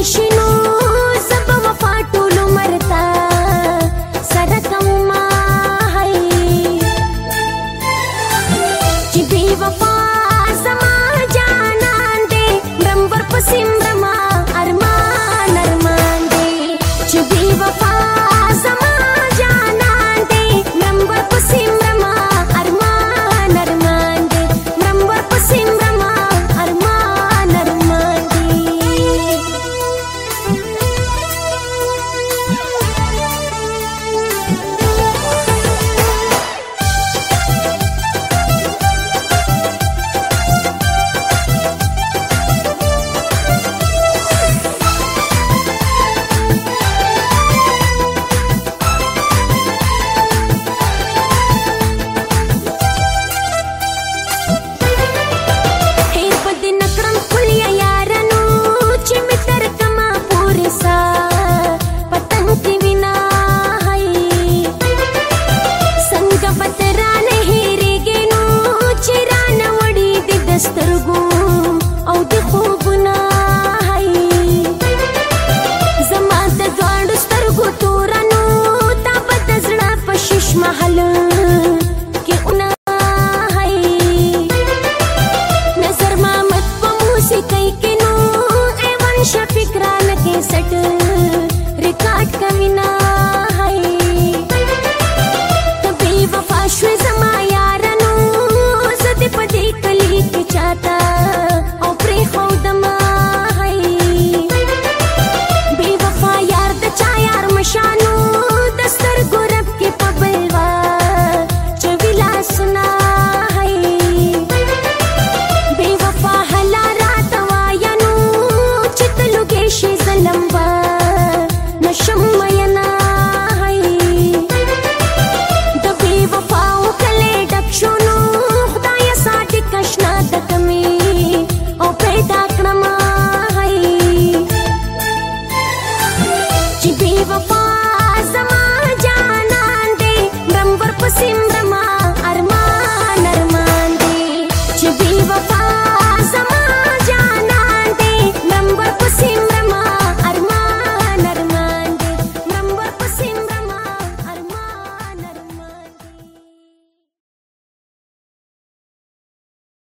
Deixe-nos. شوش محله